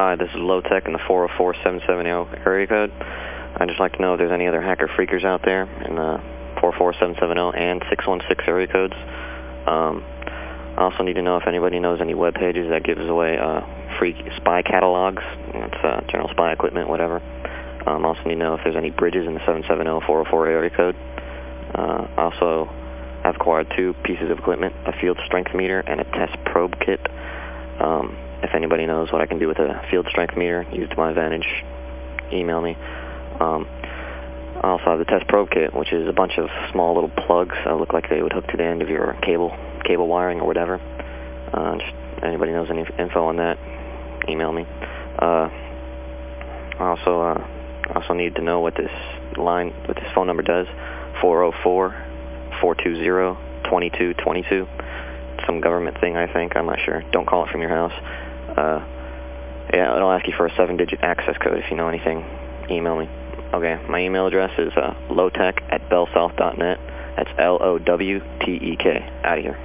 Hi, this is Low Tech in the 404770 area code. I'd just like to know if there's any other hacker phreakers out there in the 44770 and 616 area codes. Um, I also need to know if anybody knows any web pages that gives away uh, free spy catalogs. It's uh, general spy equipment, whatever. Um, also need to know if there's any bridges in the 770-404 area code. Uh, also, I've acquired two pieces of equipment, a field strength meter and a test probe kit. Um, if anybody knows what I can do with a field strength meter, used to my advantage, email me. Um, I also have the test probe kit, which is a bunch of small little plugs that look like they would hook to the end of your cable, cable wiring or whatever. Uh, anybody knows any info on that, email me. Uh, I also, uh, also need to know what this line, what this phone number does. 404-420-2222. Some government thing, I think. I'm not sure. Don't call it from your house. Uh, yeah, it'll ask you for a seven-digit access code if you know anything. Email me. Okay, my email address is uh, lowtek at bellsouth.net. That's L-O-W-T-E-K. Out of here.